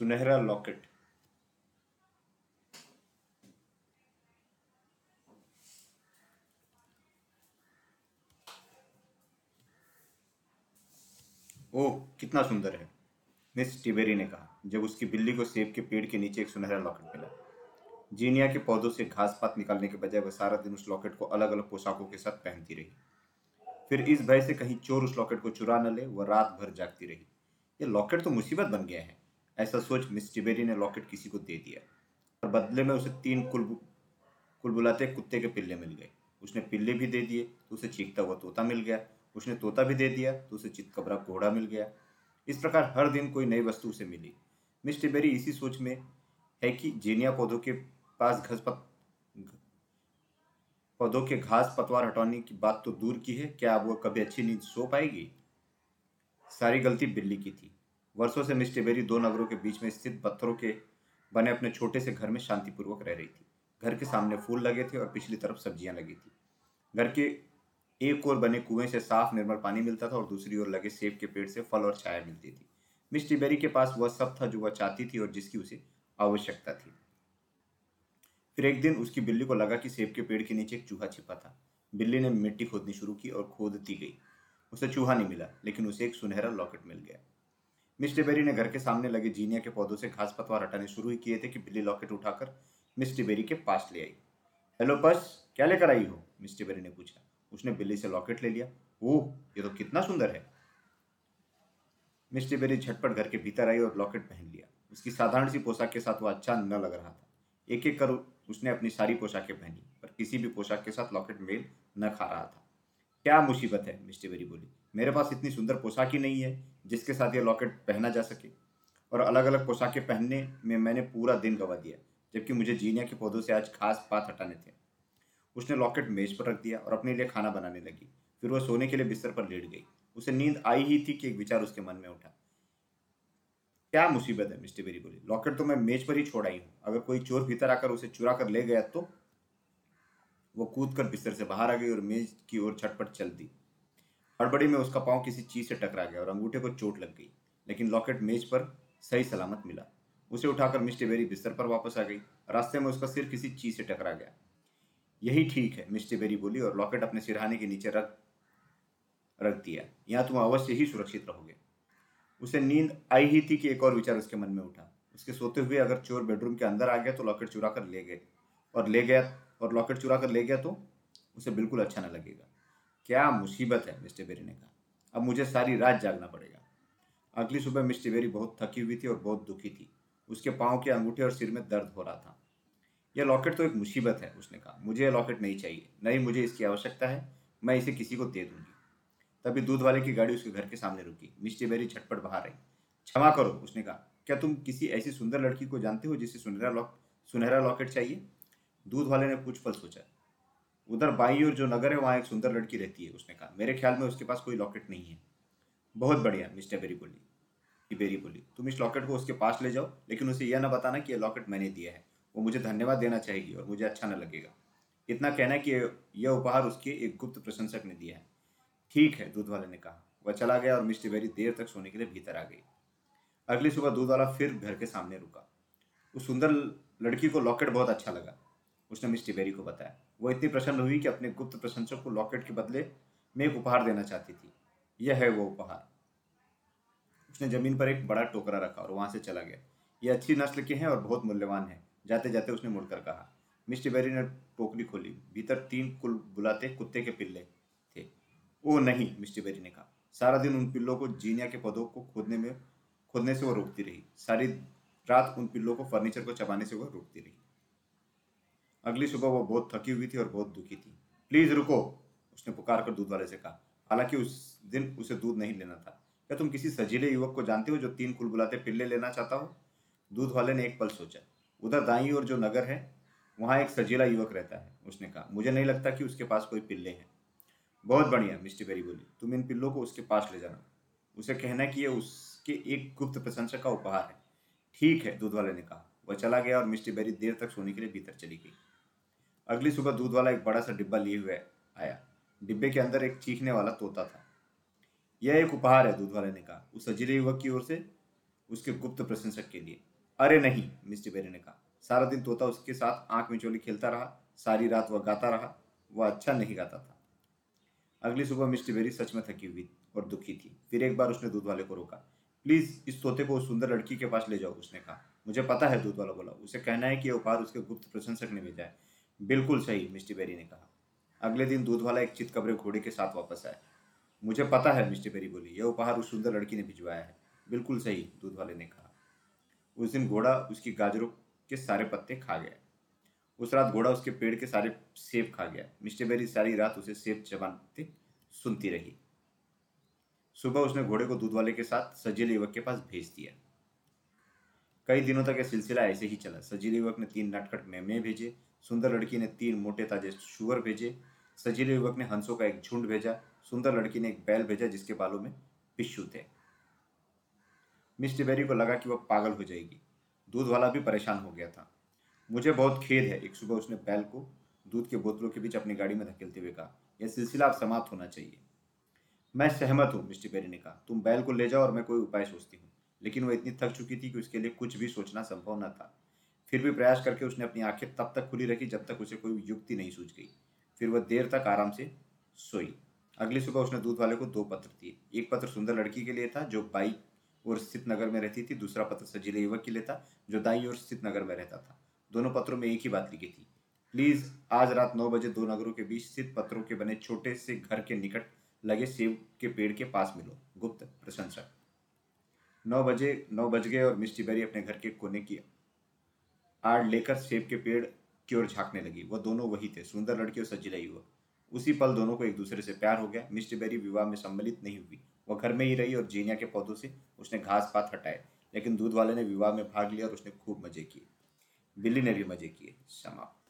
सुनहरा लॉकेट। ओह कितना सुंदर है, मिस टिबेरी ने कहा, जब उसकी बिल्ली को सेब के पेड़ के नीचे एक सुनहरा लॉकेट मिला। जीनिया के पौधों से घास पात निकालने के बजाय वह सारा दिन उस लॉकेट को अलग अलग पोशाकों के साथ पहनती रही। फिर इस भय से कहीं चोर उस लॉकेट को चुरा न ले, वह रात भर जागती रही। ये लॉकेट तो मुसीबत बन गया है। ऐसा सोच मिस टिबेरी ने लॉकेट किसी को दे दिया। और बदले में उसे तीन कुल कुलबुलाते कुत्ते के पिल्ले मिल गए। उसने पिल्ले भी दे दिए तो उसे चीखता हुआ तोता मिल गया। उसने तोता भी दे दिया तो उसे चितकबरा घोड़ा मिल गया। इस प्रकार हर दिन कोई नई वस्तु उसे मिली। मिस टिबेरी इसी सोच में है कि जेनिया पौधों के पास घस पौधों के घास पतवार हटाने की बात तो दूर की है। क्या अब वो कभी अच्छी नींद सो पाएगी? सारी गलती बिल्ली की थी। वर्षों से मिस टिबेरी दो नगरों के बीच में स्थित पत्थरों के बने अपने छोटे से घर में शांतिपूर्वक रह रही थी। घर के सामने फूल लगे थे और पिछली तरफ़ सब्ज़ियाँ लगी थी। घर के एक ओर बने कुएँ से साफ़ निर्मल पानी मिलता था और दूसरी ओर लगे सेब के पेड़ से फल और छाया मिलती थी। मिस टिबेरी के पास वह सब था जो वह चाहती थी और जिसकी उसे आवश्यकता थी। फिर एक दिन उसकी बिल्ली को लगा कि सेब के पेड़ के नीचे एक चूहा छिपा था। बिल्ली ने मिट्टी खोदनी शुरू की और खोदती गई। उसे चूहा नहीं मिला, लेकिन उसे एक सुनहरा लॉकेट मिल गया। मिस टिबेरी ने घर के सामने लगे जीनिया के पौधों से घास पतवार हटाने शुरू ही किए थे कि बिल्ली लॉकेट उठाकर मिस टिबेरी के पास ले आई। हेलो, बस, क्या लेकर आई हो? मिस टिबेरी ने पूछा। उसने बिल्ली से लॉकेट ले लिया। ओह, ये तो कितना सुंदर है। मिस टिबेरी झटपट घर के भीतर आई और लॉकेट पहन लिया। उसकी साधारण सी पोशाक के साथ वह अच्छा न लग रहा था। एक एक कर उसने अपनी सारी पोशाकें पहनी, पर किसी भी पोशाक के साथ लॉकेट मेल न खा रहा था। क्या मुसीबत है? मिस्टर बेरी बोली। मेरे पास इतनी सुंदर पोशाक ही नहीं है जिसके साथ ये लॉकेट पहना जा सके। और अलग अलग पोशाकें पहनने में मैंने पूरा दिन गवा दिया, जबकि मुझे जीनिया के पौधों से आज खास पात हटाने थे। उसने लॉकेट मेज पर रख दिया और अपने लिए खाना बनाने लगी। फिर वह सोने के लिए बिस्तर पर लेट गई। उसे नींद आई ही थी कि एक विचार उसके मन में उठा। क्या मुसीबत है, मिस्टर बेरी बोली लॉकेट तो मैं मेज पर ही छोड़ आई हूँ। अगर कोई चोर भीतर आकर उसे चुरा कर ले गया तो? वो कूद कर बिस्तर से बाहर आ गई और मेज की ओर छटपट चल दी। हड़बड़ी में उसका पाँव किसी चीज़ से टकरा गया और अंगूठे को चोट लग गई, लेकिन लॉकेट मेज पर सही सलामत मिला। उसे उठाकर मिस्टर बेरी बिस्तर पर वापस आ गई। रास्ते में उसका सिर किसी चीज़ से टकरा गया। यही ठीक है, मिस्टर बेरी बोली, और लॉकेट अपने सिरहाने के नीचे रख रख दिया। यहाँ तुम अवश्य ही सुरक्षित रहोगे। उसे नींद आई ही थी कि एक और विचार उसके मन में उठा। उसके सोते हुए अगर चोर बेडरूम के अंदर आ गया तो लॉकेट चुरा कर ले गए। और ले गया, और लॉकेट चुरा कर ले गया तो उसे बिल्कुल अच्छा ना लगेगा। क्या मुसीबत है मिस्टर बेरी ने कहा अब मुझे सारी रात जागना पड़ेगा। अगली सुबह मिस्टर बेरी बहुत थकी हुई थी और बहुत दुखी थी। उसके पाँव के अंगूठे और सिर में दर्द हो रहा था। यह लॉकेट तो एक मुसीबत है, उसने कहा। मुझे यह लॉकेट नहीं चाहिए। नहीं, मुझे इसकी आवश्यकता है। मैं इसे किसी को दे दूँगी। तभी दूध वाले की गाड़ी उसके घर के सामने रुकी। मिस्टर बेरी झटपट बाहर आई। क्षमा करो, उसने कहा। क्या तुम किसी ऐसी सुंदर लड़की को जानते हो जिसे सुनहरा लॉक सुनहरा लॉकेट चाहिए? दूध वाले ने कुछ पल सोचा उधर बाई और जो नगर है, वहाँ एक सुंदर लड़की रहती है उसने कहा। मेरे ख्याल में उसके पास कोई लॉकेट नहीं है। बहुत बढ़िया, मिस्टर बेरी बोली बेरी बोली तुम इस लॉकेट को उसके पास ले जाओ, लेकिन उसे यह ना बताना कि यह लॉकेट मैंने दिया है। वो मुझे धन्यवाद देना चाहेगी और मुझे अच्छा न लगेगा। इतना कहना कि यह उपहार उसके एक गुप्त प्रशंसक ने दिया है। ठीक है, दूध वाले ने कहा। वह चला गया और मिस्टर बेरी देर तक सोने के लिए भीतर आ गई। अगली सुबह दूध वाला फिर घर के सामने रुका। उस सुंदर लड़की को लॉकेट बहुत अच्छा लगा। उसने मिस्टर बेरी को बताया। वो इतनी प्रसन्न हुई कि अपने गुप्त प्रशंसक को लॉकेट के बदले में एक उपहार देना चाहती थी। यह है वो उपहार। उसने ज़मीन पर एक बड़ा टोकरा रखा और वहाँ से चला गया। ये अच्छी नस्ल के हैं और बहुत मूल्यवान है। जाते जाते उसने मुड़कर कहा मिस्टर बेरी ने टोकरी खोली। भीतर तीन कुल बुलाते कुत्ते के पिल्ले थे। ओ नहीं मिस्टर बेरी ने कहा। सारा दिन उन पिल्लों को जीनिया के पौधों को खोदने में, खोदने से वो रोकती रही। सारी रात उन पिल्लों को फर्नीचर को चबाने से वो रोकती रही। अगली सुबह वो बहुत थकी हुई थी और बहुत दुखी थी। प्लीज़ रुको, उसने पुकार कर दूध वाले से कहा। हालाँकि उस दिन उसे दूध नहीं लेना था। क्या तुम किसी सजीले युवक को जानते हो जो तीन कुल बुलाते पिल्ले लेना चाहता हो? दूध वाले ने एक पल सोचा। उधर दाई और जो नगर है, वहाँ एक सजीला युवक रहता है, उसने कहा। मुझे नहीं लगता कि उसके पास कोई पिल्ले हैं। बहुत बढ़िया, मिस्टर बेरी बोली। तुम इन पिल्लों को उसके पास ले जाना। उसे कहना कि यह उसके एक गुप्त प्रशंसक का उपहार है। ठीक है, दूध वाले ने कहा। वह चला गया और मिस्टर बेरी देर तक सोने के लिए भीतर चली गई। अगली सुबह दूध वाला एक बड़ा सा डिब्बा लिए हुए आया। डिब्बे के अंदर एक चीखने वाला तोता था। यह एक उपहार है, दूध वाले ने कहा। उस सजीले युवक की ओर से उसके गुप्त प्रशंसक के लिए। अरे नहीं, मिस्टर बेरी ने कहा। सारा दिन तोता उसके साथ आँख में चोली खेलता रहा, सारी रात वह गाता रहा, वह अच्छा नहीं गाता था। अगली सुबह मिस्टर बेरी सच में थकी हुई और दुखी थी। फिर एक बार उसने दूध वाले को रोका। प्लीज़, इस तोते को उस सुंदर लड़की के पास ले जाओ, उसने कहा। मुझे पता है, दूध वाला बोला। उसे कहना है कि यह उपहार उसके गुप्त प्रशंसक ने भेजा है। बिल्कुल सही, मिस्टर बेरी ने कहा। अगले दिन दूध वाला एक चितकबरे घोड़े के साथ वापस आया। मुझे पता है, मिस्टर बेरी बोली, यह उपहार उस सुंदर लड़की ने भिजवाया है। बिल्कुल सही दूध वाले ने कहा। उस दिन घोड़ा उसकी गाजरों के सारे पत्ते खा गया। उस रात घोड़ा उसके पेड़ के सारे सेब खा गया। मिस्टर बेरी सारी रात उसे सेब चबाते सुनती रही। सुबह उसने घोड़े को दूध वाले के साथ सजीले युवक के पास भेज दिया। कई दिनों तक यह सिलसिला ऐसे ही चला। सजीले युवक ने तीन नटखट मेमे भेजे, सुंदर लड़की ने तीन मोटे ताजे शुगर भेजे, सजीले युवक ने हंसों का एक झुंड भेजा, सुंदर लड़की ने एक बैल भेजा जिसके बालों में पिस्सू थे। मिस्टर बेरी को लगा कि वह पागल हो जाएगी। दूध वाला भी परेशान हो गया था। मुझे बहुत खेद है, एक सुबह उसने बैल को दूध के बोतलों के बीच अपनी गाड़ी में धकेलते हुए कहा, यह सिलसिला अब समाप्त होना चाहिए। मैं सहमत हूँ, मिस्टर बेरी ने कहा, तुम बैल को ले जाओ और मैं कोई उपाय सोचती हूँ। लेकिन वह इतनी थक चुकी थी कि उसके लिए कुछ भी सोचना संभव न था। फिर भी प्रयास करके उसने अपनी आँखें तब तक खुली रखी जब तक उसे कोई युक्ति नहीं सूझ गई। फिर वह देर तक आराम से सोई। अगली सुबह उसने दूध वाले को दो पत्र दिए। एक पत्र सुंदर लड़की के लिए था, जो बाई और स्थित नगर में रहती थी। दूसरा पत्र सजीले युवक के लिए था, जो दाई और स्थित नगर में रहता था। दोनों पत्रों में एक ही बात लिखी थी। प्लीज़, आज रात नौ बजे दो नगरों के बीच स्थित पत्रों के बने छोटे से घर के निकट लगे सेब के पेड़ के पास मिलो। गुप्त प्रशंसक। नौ बजे, नौ बज गए और मिस्टी बेरी अपने घर के कोने की आड़ लेकर सेब के पेड़ की ओर झांकने लगी। वह दोनों वही थे, सुंदर लड़की और सजीला युवक उसी पल दोनों को एक दूसरे से प्यार हो गया। मिस्टर बेरी विवाह में सम्मिलित नहीं हुई। वह घर में ही रही और जीनिया के पौधों से उसने घास पात हटाए, लेकिन दूध वाले ने विवाह में भाग लिया और उसने खूब मज़े किए। बिल्ली ने भी मज़े किए। समाप्त।